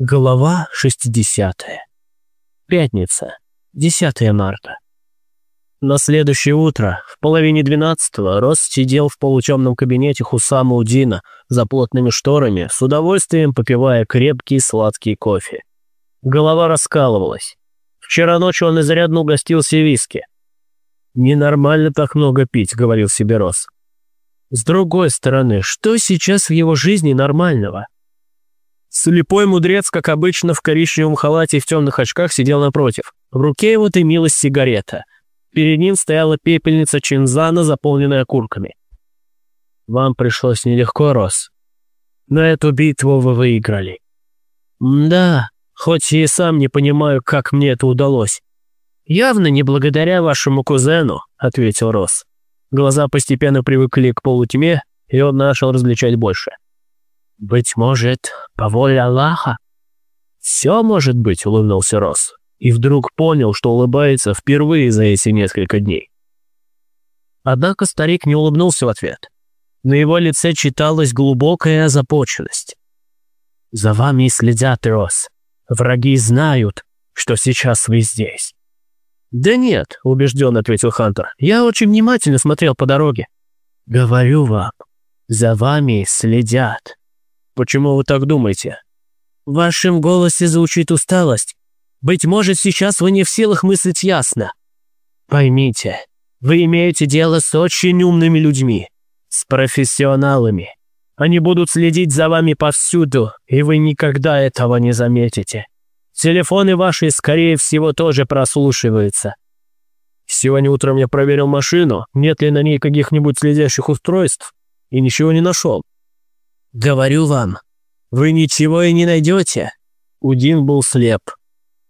Глава 60. Пятница, 10 марта. На следующее утро, в половине двенадцатого, Росс сидел в полутемном кабинете Хусама Удина за плотными шторами, с удовольствием попивая крепкий сладкий кофе. Голова раскалывалась. Вчера ночью он изрядно угостился виски. «Ненормально так много пить», — говорил себе Росс. С другой стороны, что сейчас в его жизни нормального? Слепой мудрец, как обычно, в коричневом халате и в темных очках сидел напротив. В руке его дымилась сигарета. Перед ним стояла пепельница чинзана, заполненная окурками. «Вам пришлось нелегко, Рос. Но эту битву вы выиграли». «Да, хоть и сам не понимаю, как мне это удалось». «Явно не благодаря вашему кузену», — ответил Рос. Глаза постепенно привыкли к полутьме, и он начал различать больше. «Быть может, по воле Аллаха?» «Все может быть», — улыбнулся Рос. И вдруг понял, что улыбается впервые за эти несколько дней. Однако старик не улыбнулся в ответ. На его лице читалась глубокая озабоченность. «За вами следят, Рос. Враги знают, что сейчас вы здесь». «Да нет», — убежденно ответил Хантер. «Я очень внимательно смотрел по дороге». «Говорю вам, за вами следят». Почему вы так думаете? В вашем голосе звучит усталость. Быть может, сейчас вы не в силах мыслить ясно. Поймите, вы имеете дело с очень умными людьми, с профессионалами. Они будут следить за вами повсюду, и вы никогда этого не заметите. Телефоны ваши, скорее всего, тоже прослушиваются. Сегодня утром я проверил машину, нет ли на ней каких-нибудь следящих устройств, и ничего не нашел. «Говорю вам, вы ничего и не найдете». Удин был слеп.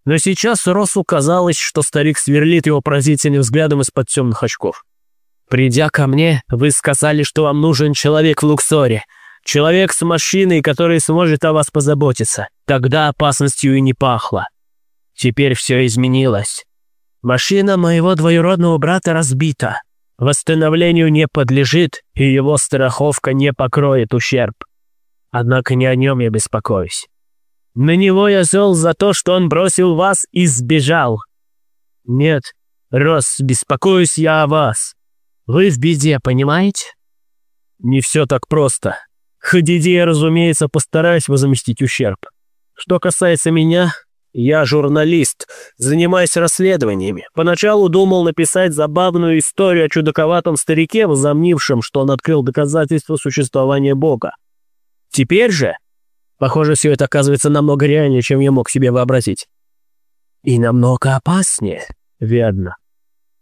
Но сейчас Росу казалось, что старик сверлит его поразительным взглядом из-под темных очков. «Придя ко мне, вы сказали, что вам нужен человек в Луксоре. Человек с машиной, который сможет о вас позаботиться. Тогда опасностью и не пахло. Теперь все изменилось. Машина моего двоюродного брата разбита. Восстановлению не подлежит, и его страховка не покроет ущерб. Однако не о нем я беспокоюсь. На него я зол за то, что он бросил вас и сбежал. Нет, Рос, беспокоюсь я о вас. Вы в беде, понимаете? Не все так просто. Хадиди разумеется, постараюсь возместить ущерб. Что касается меня, я журналист, занимаюсь расследованиями. Поначалу думал написать забавную историю о чудаковатом старике, возомнившем, что он открыл доказательства существования Бога. Теперь же, похоже, все это оказывается намного реальнее, чем я мог себе вообразить. И намного опаснее, верно.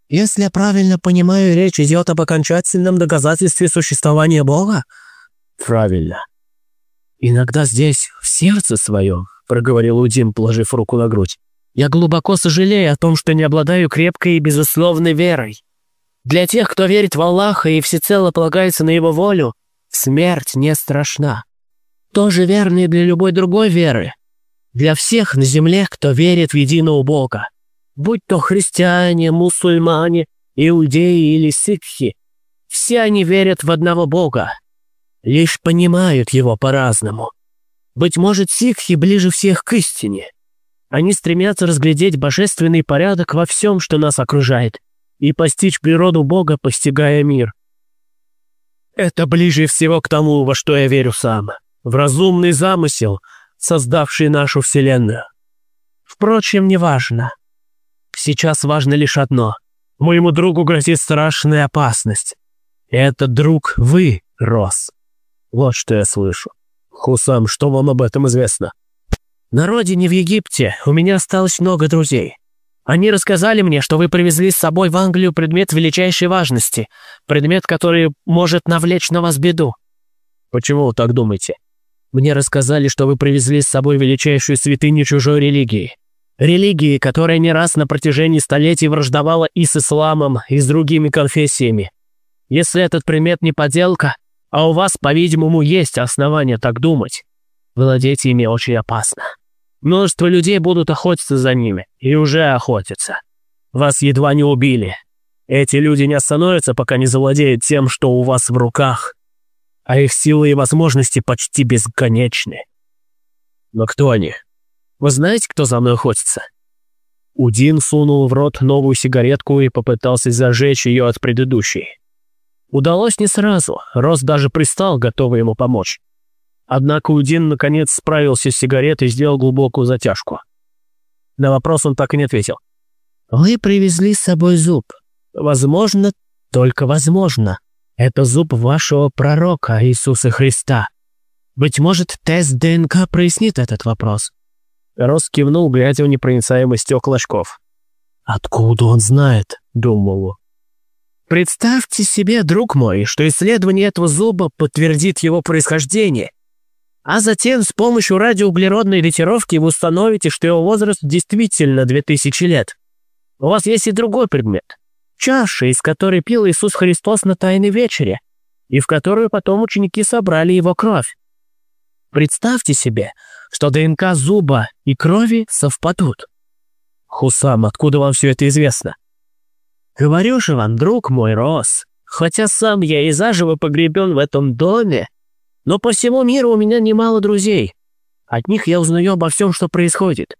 Если я правильно понимаю, речь идет об окончательном доказательстве существования Бога? Правильно. Иногда здесь, в сердце своем, проговорил Удин, положив руку на грудь, я глубоко сожалею о том, что не обладаю крепкой и безусловной верой. Для тех, кто верит в Аллаха и всецело полагается на его волю, смерть не страшна тоже верно и для любой другой веры. Для всех на земле, кто верит в единого Бога. Будь то христиане, мусульмане, иудеи или сикхи. Все они верят в одного Бога. Лишь понимают его по-разному. Быть может, сикхи ближе всех к истине. Они стремятся разглядеть божественный порядок во всем, что нас окружает, и постичь природу Бога, постигая мир. Это ближе всего к тому, во что я верю сам в разумный замысел, создавший нашу Вселенную. Впрочем, неважно. Сейчас важно лишь одно. Моему другу грозит страшная опасность. И этот друг вы, Рос. Вот что я слышу. Хусам, что вам об этом известно? На родине в Египте у меня осталось много друзей. Они рассказали мне, что вы привезли с собой в Англию предмет величайшей важности, предмет, который может навлечь на вас беду. Почему вы так думаете? Мне рассказали, что вы привезли с собой величайшую святыню чужой религии. Религии, которая не раз на протяжении столетий враждовала и с исламом, и с другими конфессиями. Если этот предмет не подделка, а у вас, по-видимому, есть основания так думать, владеть ими очень опасно. Множество людей будут охотиться за ними, и уже охотятся. Вас едва не убили. Эти люди не остановятся, пока не завладеют тем, что у вас в руках а их силы и возможности почти бесконечны. Но кто они? Вы знаете, кто за мной охотится?» Удин сунул в рот новую сигаретку и попытался зажечь ее от предыдущей. Удалось не сразу, Рос даже пристал, готовый ему помочь. Однако Удин наконец справился с сигаретой и сделал глубокую затяжку. На вопрос он так и не ответил. «Вы привезли с собой зуб. Возможно, только возможно. Это зуб вашего пророка Иисуса Христа. Быть может, тест ДНК прояснит этот вопрос». Рос кивнул, глядя в непроницаемый стекла очков. «Откуда он знает?» — думал Представьте себе, друг мой, что исследование этого зуба подтвердит его происхождение, а затем с помощью радиоуглеродной ретировки вы установите, что его возраст действительно 2000 лет. У вас есть и другой предмет. Чаша, из которой пил Иисус Христос на Тайной Вечере, и в которую потом ученики собрали его кровь. Представьте себе, что ДНК зуба и крови совпадут. Хусам, откуда вам все это известно? Говорю же вам, друг мой, Рос, хотя сам я и заживо погребен в этом доме, но по всему миру у меня немало друзей. От них я узнаю обо всем, что происходит.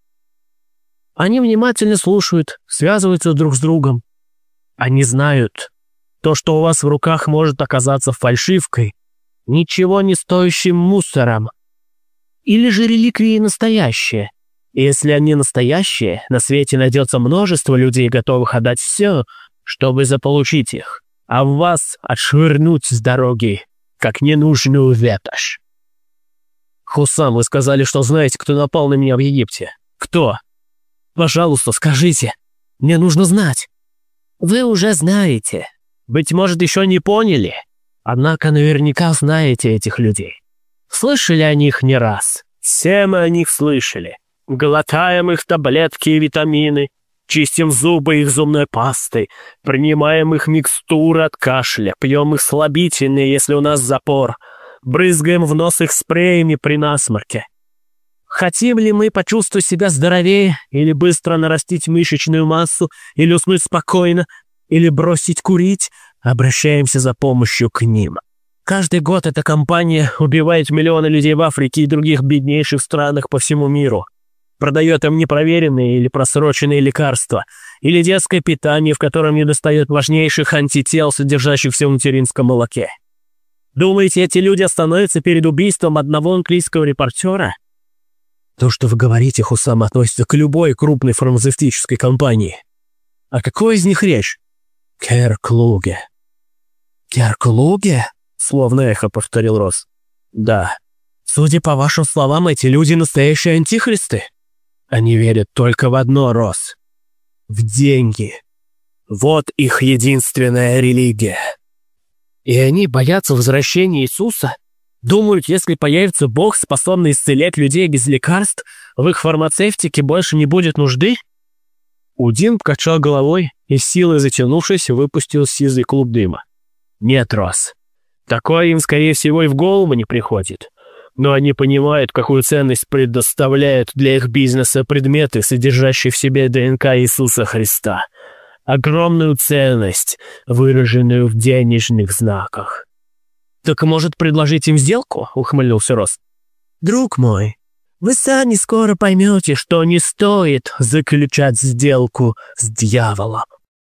Они внимательно слушают, связываются друг с другом. Они знают, то, что у вас в руках может оказаться фальшивкой, ничего не стоящим мусором. Или же реликвии настоящие. Если они настоящие, на свете найдется множество людей, готовых отдать все — чтобы заполучить их, а вас отшвырнуть с дороги, как ненужную ветошь. Хусам, вы сказали, что знаете, кто напал на меня в Египте. Кто? Пожалуйста, скажите. Мне нужно знать. Вы уже знаете. Быть может, еще не поняли. Однако наверняка знаете этих людей. Слышали о них не раз. Все мы о них слышали. Глотаем их таблетки и витамины, Чистим зубы их зубной пастой, принимаем их микстуры от кашля, пьем их слабительные, если у нас запор, брызгаем в нос их спреями при насморке. Хотим ли мы почувствовать себя здоровее, или быстро нарастить мышечную массу, или уснуть спокойно, или бросить курить, обращаемся за помощью к ним. Каждый год эта компания убивает миллионы людей в Африке и других беднейших странах по всему миру продает им непроверенные или просроченные лекарства, или детское питание, в котором недостает важнейших антител, содержащихся в материнском молоке. Думаете, эти люди остановятся перед убийством одного английского репортера? То, что вы говорите, Хусам, относится к любой крупной фармацевтической компании. А какой из них речь? Керклуге. Керклуге? Словно эхо повторил Рос. Да. Судя по вашим словам, эти люди настоящие антихристы. Они верят только в одно, Рос. В деньги. Вот их единственная религия. И они боятся возвращения Иисуса? Думают, если появится Бог, способный исцелять людей без лекарств, в их фармацевтике больше не будет нужды? Удин покачал головой и, силой затянувшись, выпустил сизый клуб дыма. Нет, Рос. Такое им, скорее всего, и в голову не приходит но они понимают, какую ценность предоставляют для их бизнеса предметы, содержащие в себе ДНК Иисуса Христа. Огромную ценность, выраженную в денежных знаках. «Так может предложить им сделку?» — ухмыльнулся Рос. «Друг мой, вы сами скоро поймете, что не стоит заключать сделку с дьяволом.